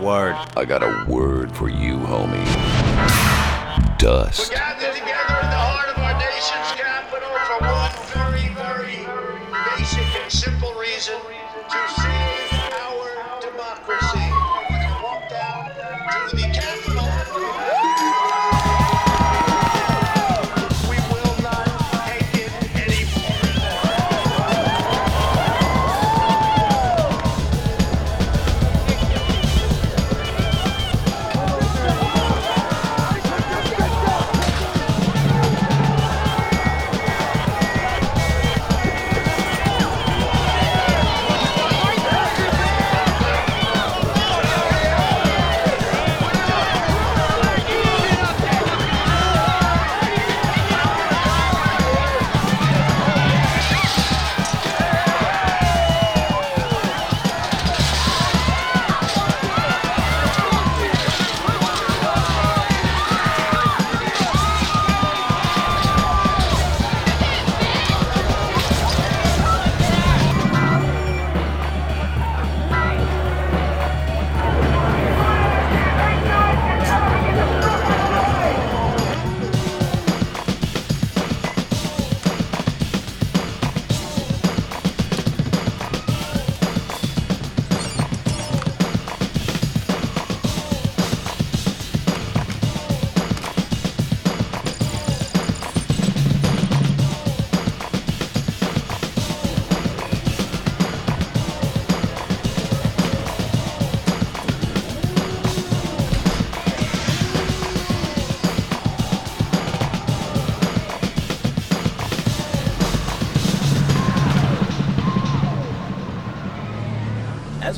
word. I got a word for you, homie. Dust.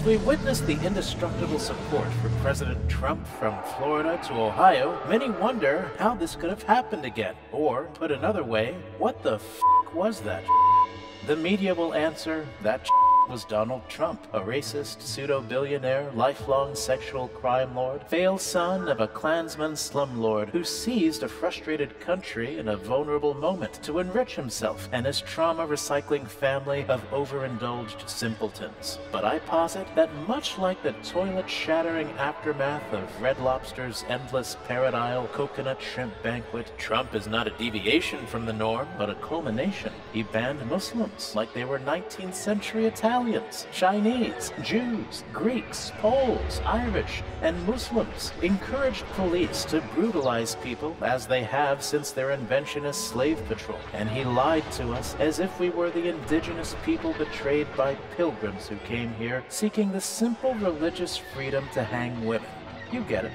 As we witness the indestructible support for President Trump from Florida to Ohio, many wonder how this could have happened again. Or, put another way, what the f was that? The media will answer that was Donald Trump, a racist, pseudo billionaire, lifelong sexual crime lord, failed son of a Klansman slumlord who seized a frustrated country in a vulnerable moment to enrich himself and his trauma recycling family of overindulged simpletons. But I posit that much like the toilet shattering aftermath of Red Lobster's endless Parrot Isle coconut shrimp banquet, Trump is not a deviation from the norm, but a culmination. He banned Muslims like they were 19th century Italians, Chinese, Jews, Greeks, Poles, Irish, and Muslims. Encouraged police to brutalize people as they have since their invention as slave patrol. And he lied to us as if we were the indigenous people betrayed by pilgrims who came here seeking the simple religious freedom to hang women. You get it.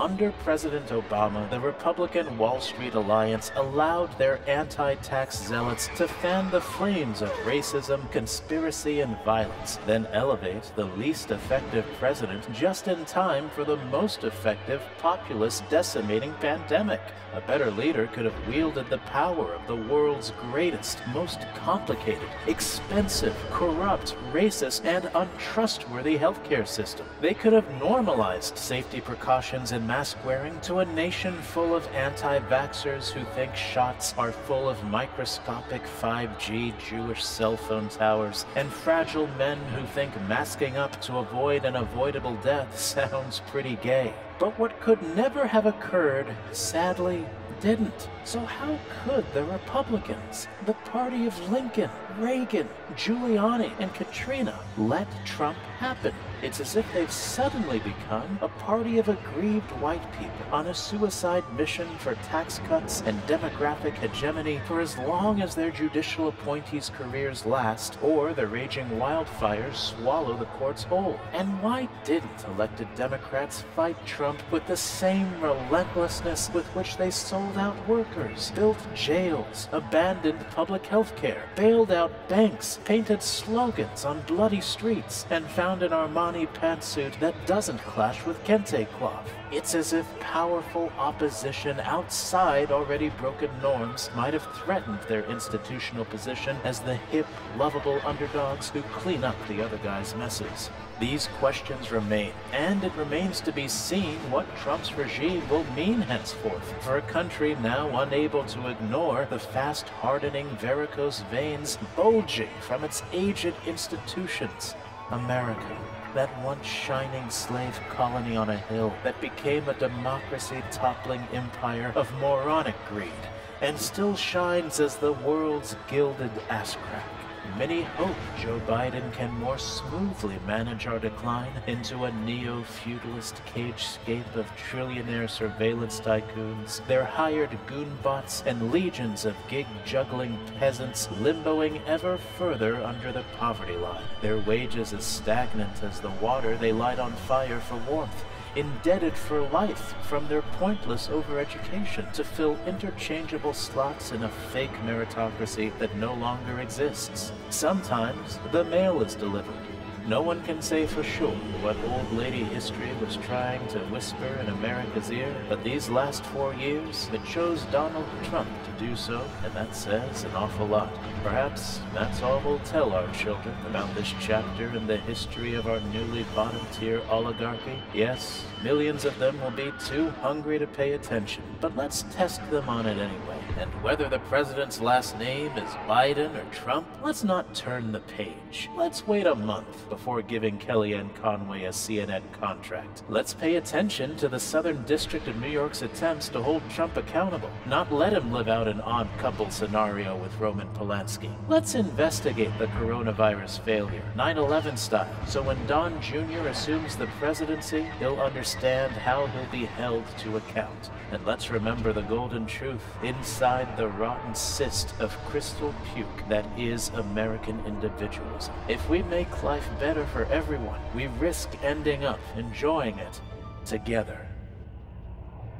Under President Obama, the Republican Wall Street Alliance allowed their anti tax zealots to fan the flames of racism, conspiracy, and violence, then elevate the least effective president just in time for the most effective populist decimating pandemic. A better leader could have wielded the power of the world's greatest, most complicated, expensive, corrupt, racist, and untrustworthy healthcare system. They could have normalized safety precautions and mask wearing to a nation full of anti vaxxers who think shots are full of microscopic 5G Jewish cell phone towers, and fragile men who think masking up to avoid an avoidable death sounds pretty gay. But what could never have occurred, sadly, didn't. So how could the Republicans, the party of Lincoln, Reagan, Giuliani, and Katrina let Trump happen? It's as if they've suddenly become a party of aggrieved white people on a suicide mission for tax cuts and demographic hegemony for as long as their judicial appointees' careers last or the raging wildfires swallow the courts whole. And why didn't elected Democrats fight Trump with the same relentlessness with which they sold out workers, built jails, abandoned public health care, bailed out banks, painted slogans on bloody streets, and found an Armani pantsuit that doesn't clash with kente cloth? It's as if powerful opposition outside already broken norms might have threatened their institutional position as the hip, lovable underdogs who clean up the other guy's messes. These questions remain, and it remains to be seen what Trump's regime will mean henceforth for a country now unable to ignore the fast hardening varicose veins bulging from its aged institutions. America. that once shining slave colony on a hill that became a democracy toppling empire of moronic greed and still shines as the world's gilded ass crack. Many hope Joe Biden can more smoothly manage our decline into a neo feudalist cagescape of trillionaire surveillance tycoons, their hired goonbots, and legions of gig juggling peasants limboing ever further under the poverty line, their wages as stagnant as the water they light on fire for warmth indebted for life from their pointless overeducation to fill interchangeable slots in a fake meritocracy that no longer exists. Sometimes the mail is delivered. No one can say for sure what old lady history was trying to whisper in America's ear, but these last four years, it chose Donald Trump to do so, and that says an awful lot. Perhaps that's all we'll tell our children about this chapter in the history of our newly bottom tier oligarchy. Yes, millions of them will be too hungry to pay attention, but let's test them on it anyway. And whether the president's last name is Biden or Trump, let's not turn the page. Let's wait a month before giving Kellyanne Conway a CNN contract. Let's pay attention to the Southern District of New York's attempts to hold Trump accountable, not let him live out an odd couple scenario with Roman Polanski. Let's investigate the coronavirus failure, 9 11 style, so when Don Jr. assumes the presidency, he'll understand how he'll be held to account. And let's remember the golden truth inside the rotten cyst of crystal puke that is American individualism. If we make life better for everyone, we risk ending up enjoying it together.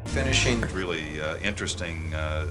Finishing really uh, interesting uh,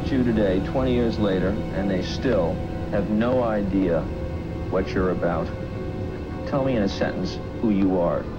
at you today, 20 years later, and they still have no idea what you're about. Tell me in a sentence who you are.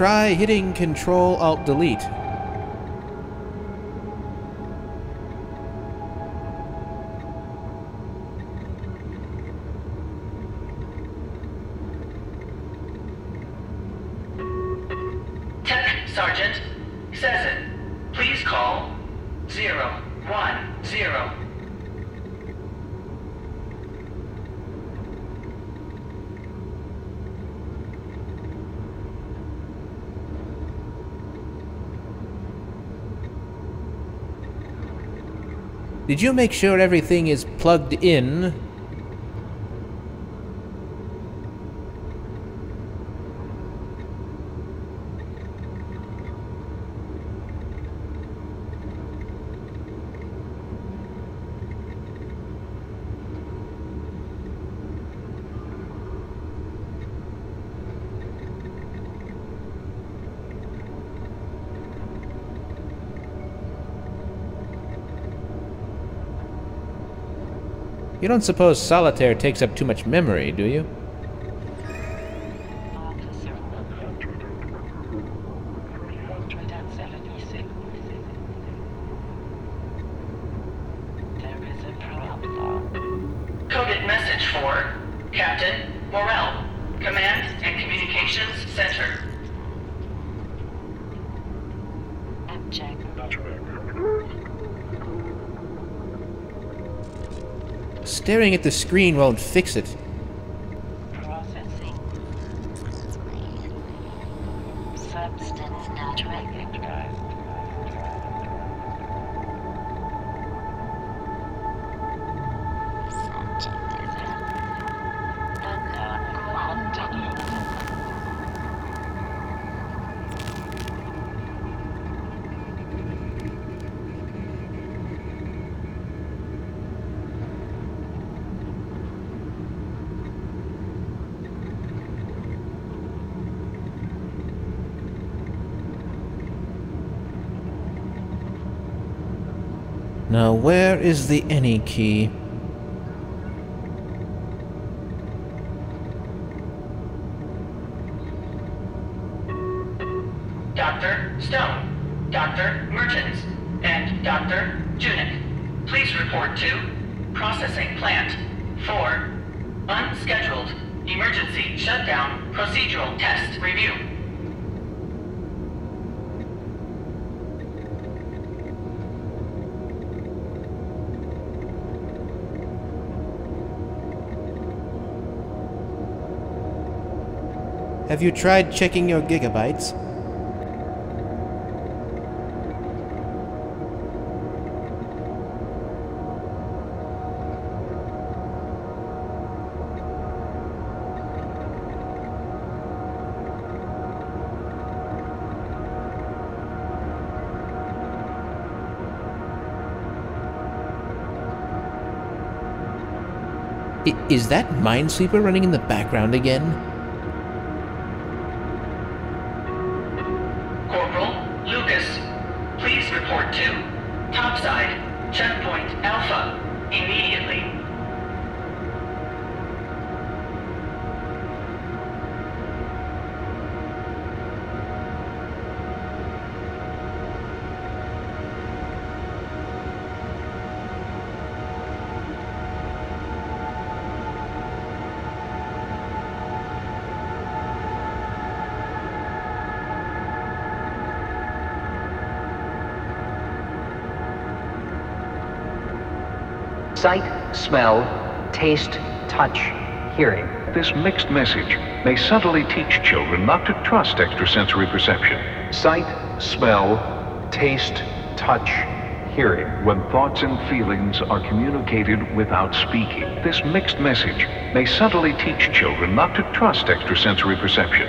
Try hitting Control Alt Delete. Did you make sure everything is plugged in? You don't suppose solitaire takes up too much memory, do you? Staring at the screen won't fix it. Is the any key? Have you tried checking your gigabytes? Is that Minesweeper running in the background again? Smell, taste, touch, hearing. This mixed message may subtly teach children not to trust extrasensory perception. Sight, smell, taste, touch, hearing. When thoughts and feelings are communicated without speaking. This mixed message may subtly teach children not to trust extrasensory perception.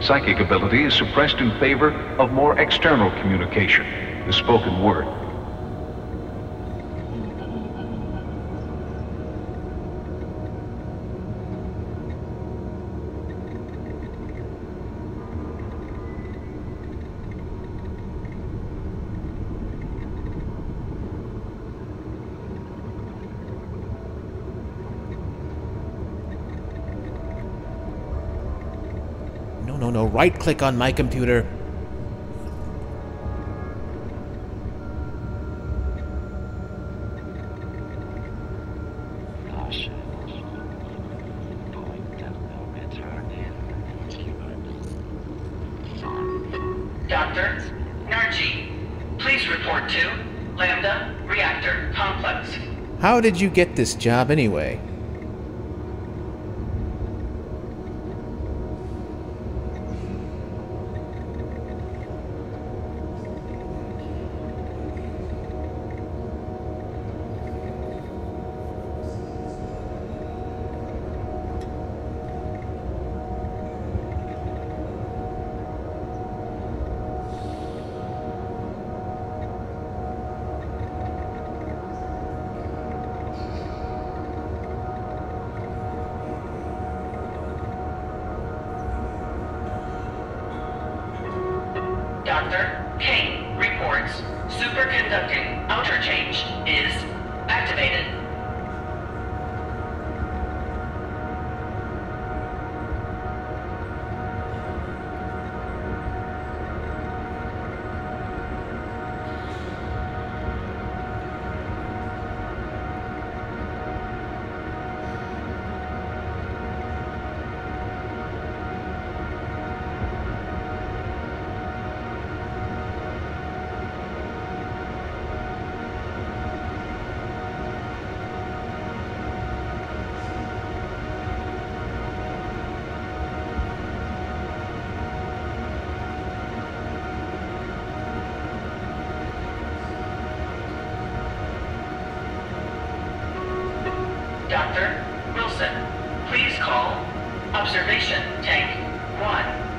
Psychic ability is suppressed in favor of more external communication, the spoken word. Right click on my computer. Caution. Point of no return in. Dr. Narji, please report to Lambda Reactor Complex. How did you get this job anyway? Please call observation tank 1.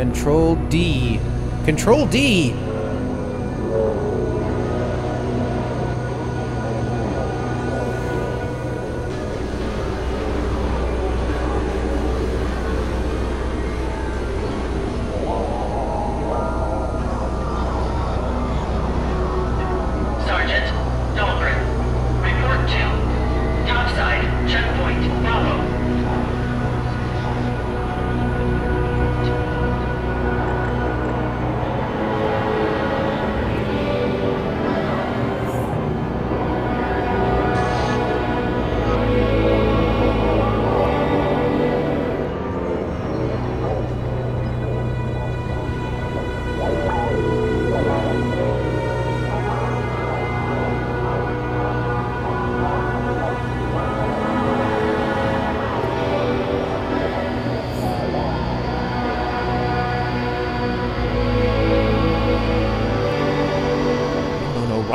Control D. Control D!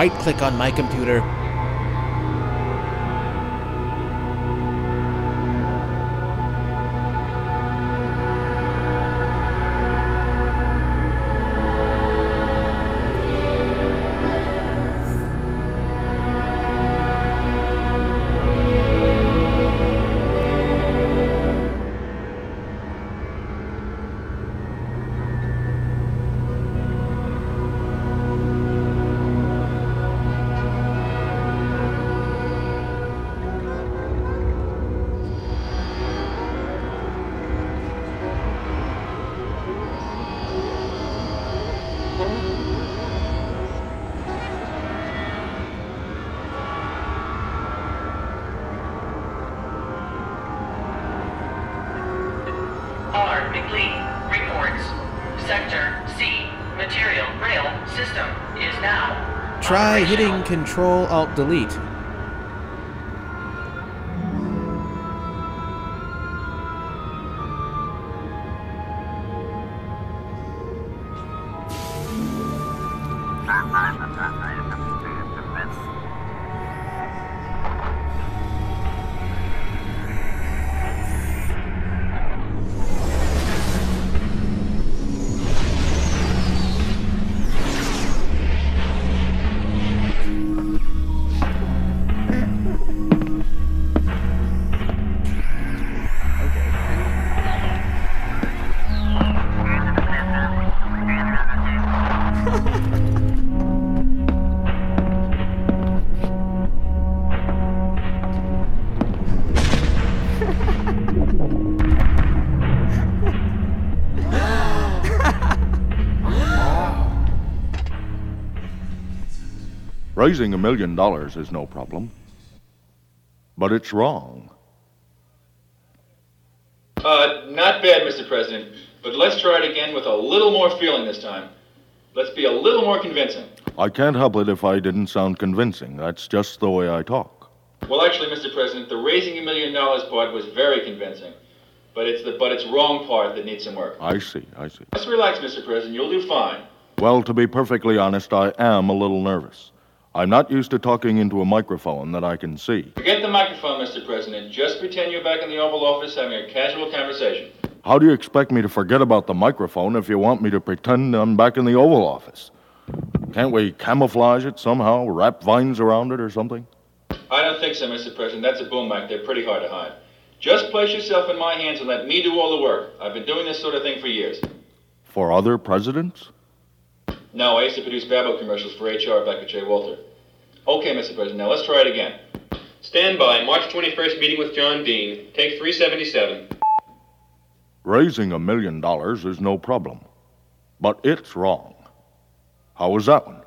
right click on my computer control alt delete. Raising a million dollars is no problem. But it's wrong. Uh, not bad, Mr. President, but let's try it again with a little more feeling this time. Let's be a little more convincing. I can't help it if I didn't sound convincing. That's just the way I talk. Well, actually, Mr. President, the raising a million dollars part was very convincing, but it's the but it's wrong part that needs some work. I see, I see. Just relax, Mr. President. You'll do fine. Well, to be perfectly honest, I am a little nervous. I'm not used to talking into a microphone that I can see. Forget the microphone, Mr. President. Just pretend you're back in the Oval Office having a casual conversation. How do you expect me to forget about the microphone if you want me to pretend I'm back in the Oval Office? Can't we camouflage it somehow, wrap vines around it or something? I don't think so, Mr. President. That's a boom mic. They're pretty hard to hide. Just place yourself in my hands and let me do all the work. I've been doing this sort of thing for years. For other presidents? No, I used to produce Babbo commercials for HR back at J. Walter. Okay, Mr. President, now let's try it again. Stand by. March 21st meeting with John Dean. Take 377. Raising a million dollars is no problem. But it's wrong. How was that one?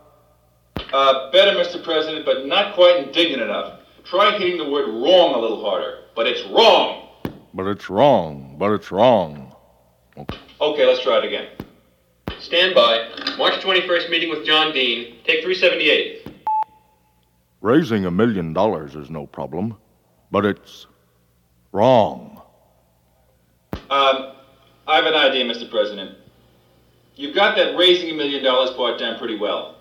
Uh, better, Mr. President, but not quite indignant enough. Try hitting the word wrong a little harder. But it's wrong. But it's wrong. But it's wrong. Okay, okay let's try it again. Stand by. March 21st meeting with John Dean. Take 378. Raising a million dollars is no problem. But it's wrong. Um, I have an idea, Mr. President. You've got that raising a million dollars part down pretty well.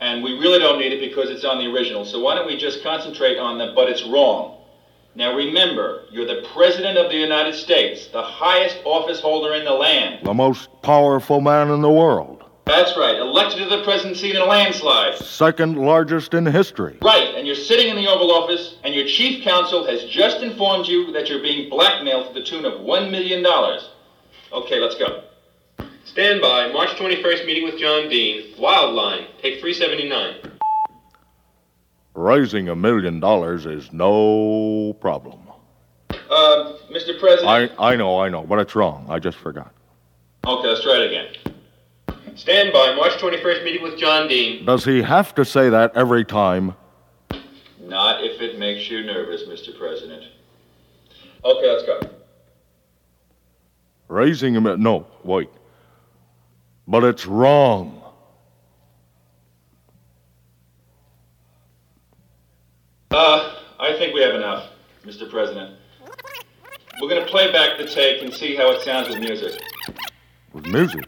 And we really don't need it because it's on the original. So why don't we just concentrate on the but it's wrong? Now remember, you're the President of the United States, the highest office holder in the land. The most powerful man in the world. That's right, elected to the presidency in a landslide. Second largest in history. Right, and you're sitting in the Oval Office, and your chief counsel has just informed you that you're being blackmailed to the tune of $1 million. Okay, let's go. Stand by. March 21st meeting with John Dean. Wildline. Take 379. Raising a million dollars is no problem. Uh, Mr. President. I, I know, I know, but it's wrong. I just forgot. Okay, let's try it again. Stand by. March 21st meeting with John Dean. Does he have to say that every time? Not if it makes you nervous, Mr. President. Okay, let's go. Raising him million. No, wait. But it's wrong. Uh, I think we have enough, Mr. President. We're going to play back the take and see how it sounds with music. With music?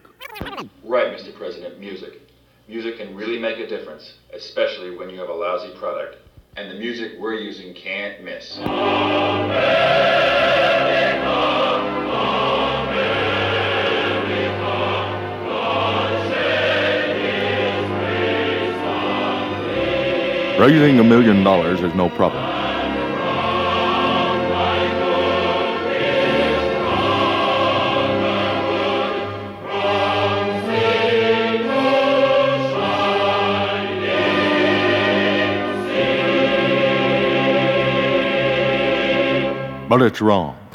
Right, Mr. President, music. Music can really make a difference, especially when you have a lousy product. And the music we're using can't miss. Raising a million dollars is no problem. But it's wrong.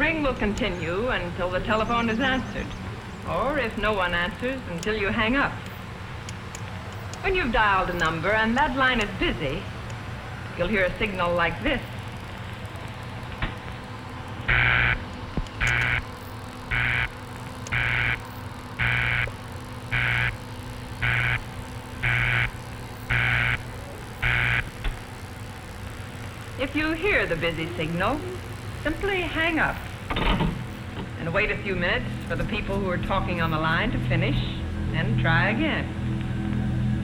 Ring will continue until the telephone is answered, or if no one answers, until you hang up. When you've dialed a number and that line is busy, you'll hear a signal like this. If you hear the busy signal, simply hang up wait a few minutes for the people who are talking on the line to finish and try again.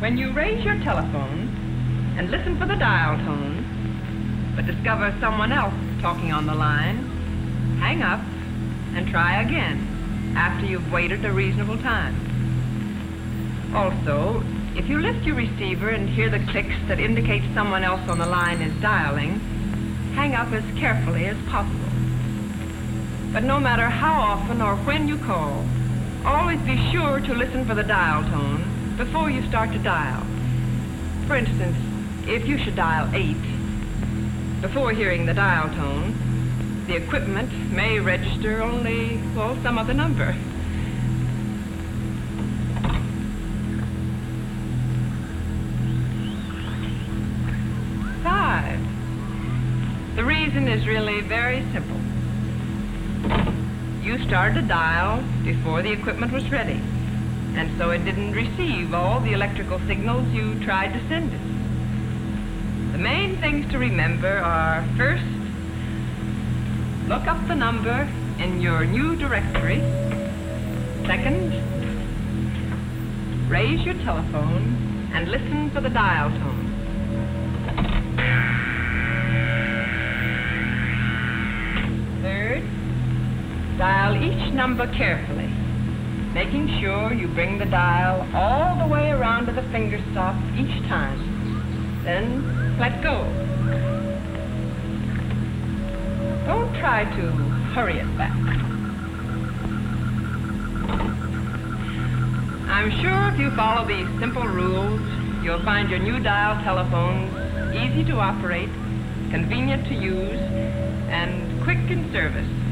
When you raise your telephone and listen for the dial tone, but discover someone else talking on the line, hang up and try again after you've waited a reasonable time. Also, if you lift your receiver and hear the clicks that indicate someone else on the line is dialing, hang up as carefully as possible. But no matter how often or when you call, always be sure to listen for the dial tone before you start to dial. For instance, if you should dial 8, before hearing the dial tone, the equipment may register only, well, some other number. Five. The reason is really very simple. You started a dial before the equipment was ready, and so it didn't receive all the electrical signals you tried to send it. The main things to remember are first, look up the number in your new directory. Second, raise your telephone and listen for the dial tone. Dial each number carefully, making sure you bring the dial all the way around to the finger stop each time. Then let go. Don't try to hurry it back. I'm sure if you follow these simple rules, you'll find your new dial telephones easy to operate, convenient to use, and quick in service.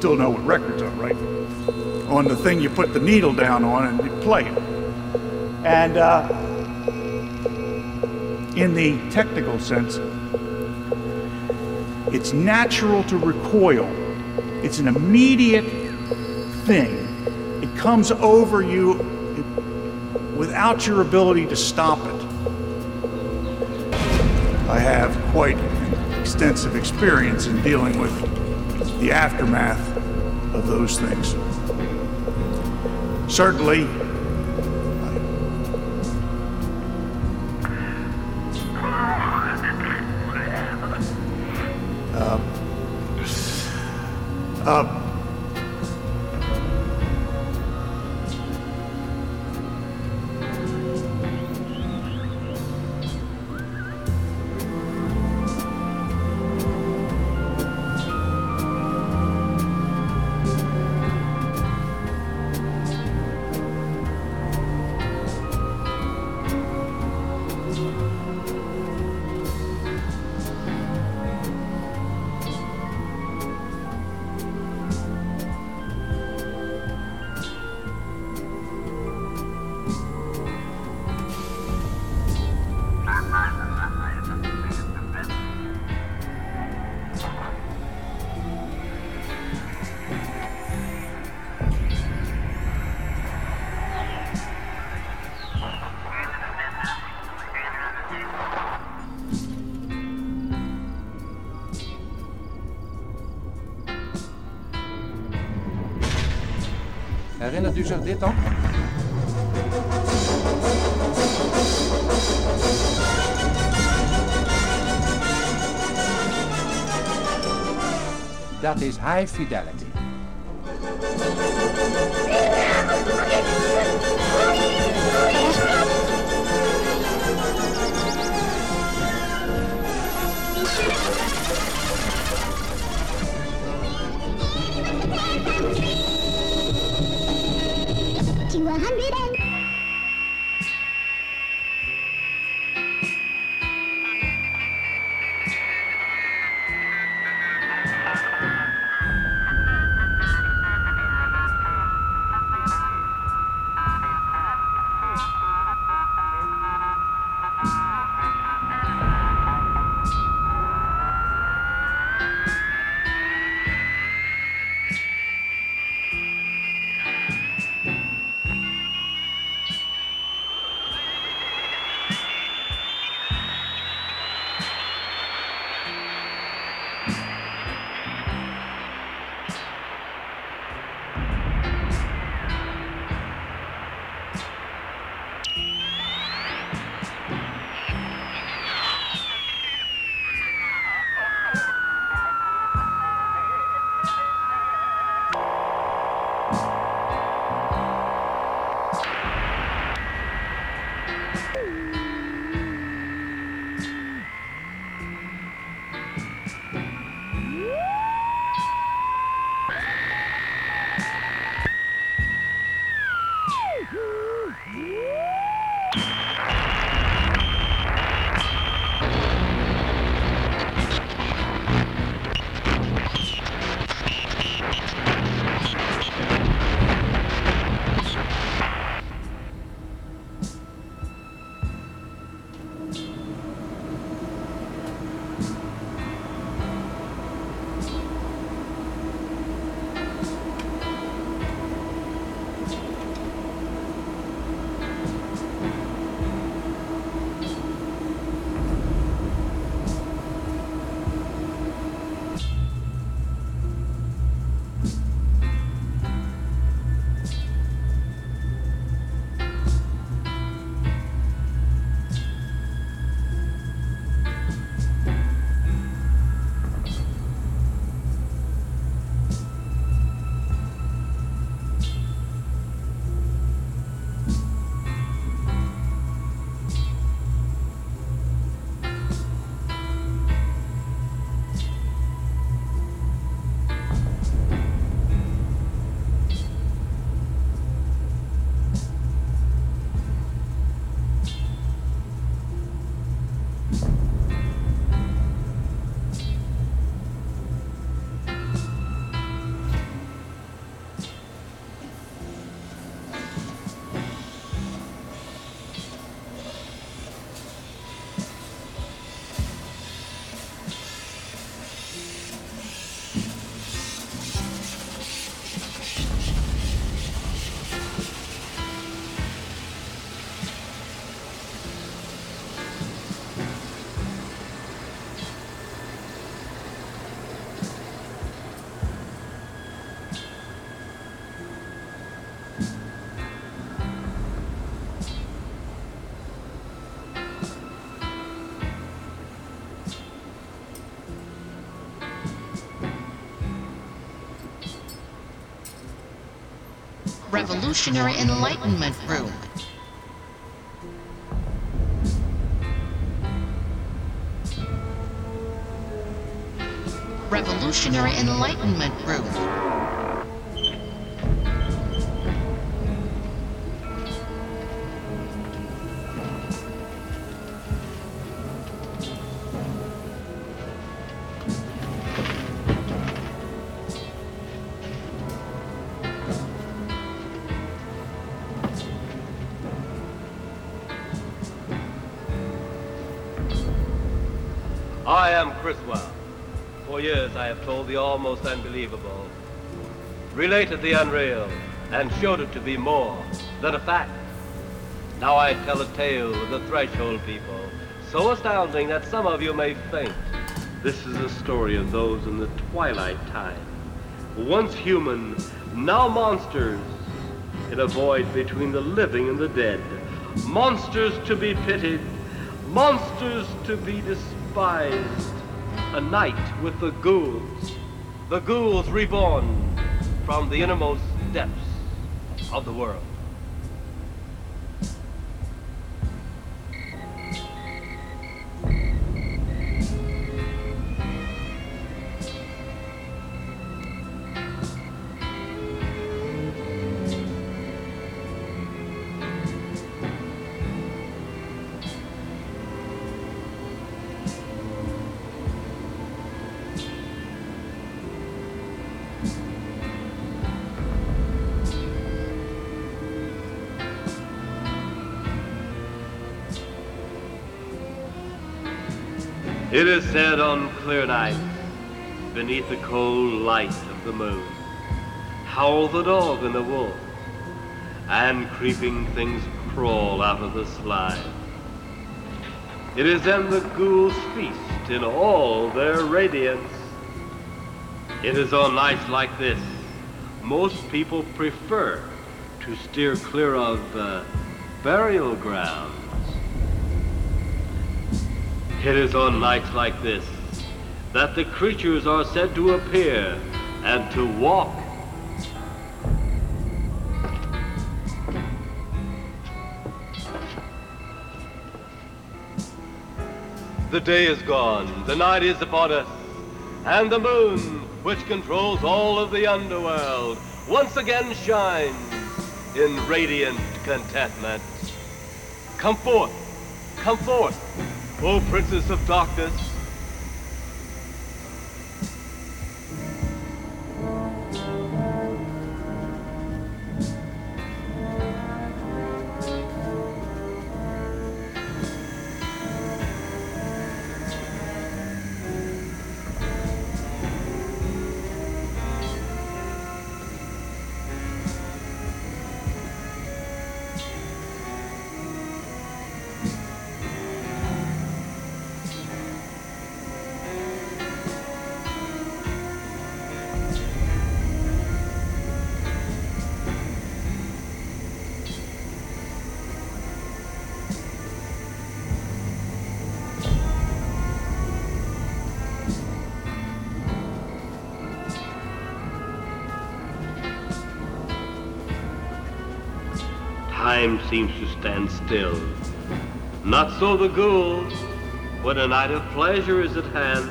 Still know what records are, right? On the thing you put the needle down on and you play it. And uh, in the technical sense, it's natural to recoil. It's an immediate thing. It comes over you without your ability to stop it. I have quite extensive experience in dealing with the aftermath of those things. Certainly, Herinnert u zich dit dan? Dat is high fidelity. Revolutionary Enlightenment Room. Revolutionary Enlightenment Room. The almost unbelievable, related the unreal, and showed it to be more than a fact. Now I tell a tale of the threshold people, so astounding that some of you may faint. This is a story of those in the twilight time, once human, now monsters, in a void between the living and the dead. Monsters to be pitied, monsters to be despised. A night with the ghouls, the ghouls reborn from the innermost depths of the world. It is said on clear nights, beneath the cold light of the moon, howl the dog and the wolf, and creeping things crawl out of the slime. It is then the ghouls feast in all their radiance. It is on nights like this most people prefer to steer clear of uh, burial grounds. It is on nights like this that the creatures are said to appear and to walk. The day is gone, the night is upon us, and the moon, which controls all of the underworld, once again shines in radiant contentment. Come forth, come forth, O Princess of Darkness. Time seems to stand still. Not so the ghouls, when a night of pleasure is at hand.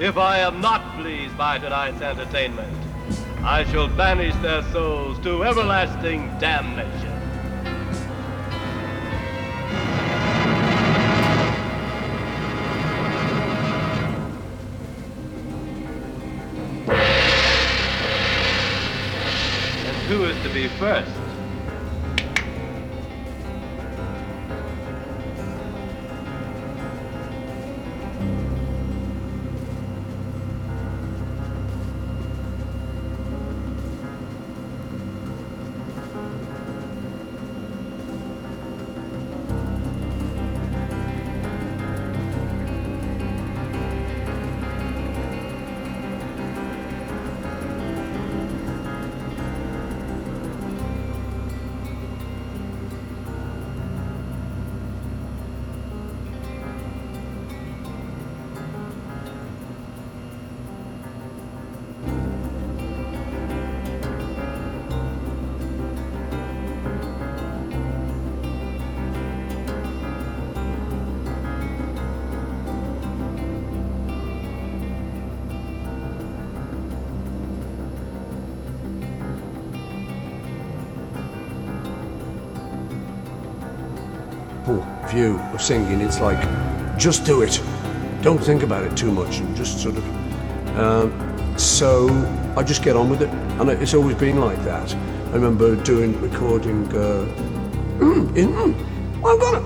If I am not pleased by tonight's entertainment, I shall banish their souls to everlasting damnation. And who is to be first? View of singing. It's like, just do it. Don't think about it too much. And just sort of. Um, so I just get on with it, and it's always been like that. I remember doing recording. Uh, in, I'm gonna,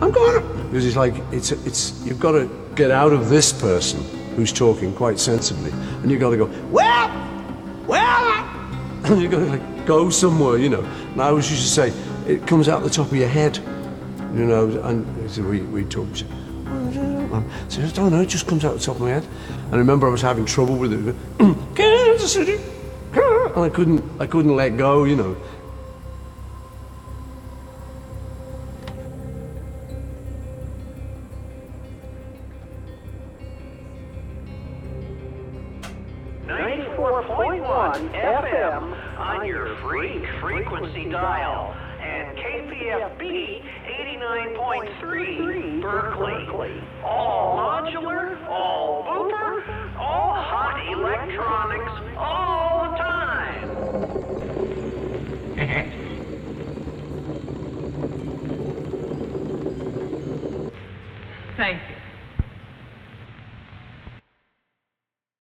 I'm gonna. Because it's like it's it's you've got to get out of this person who's talking quite sensibly, and you've got to go well, well, and you've got to like go somewhere, you know. And I always used to say it comes out the top of your head, you know. And so we we talked. So I don't know, it just comes out the top of my head. And I remember I was having trouble with it. And I couldn't I couldn't let go, you know.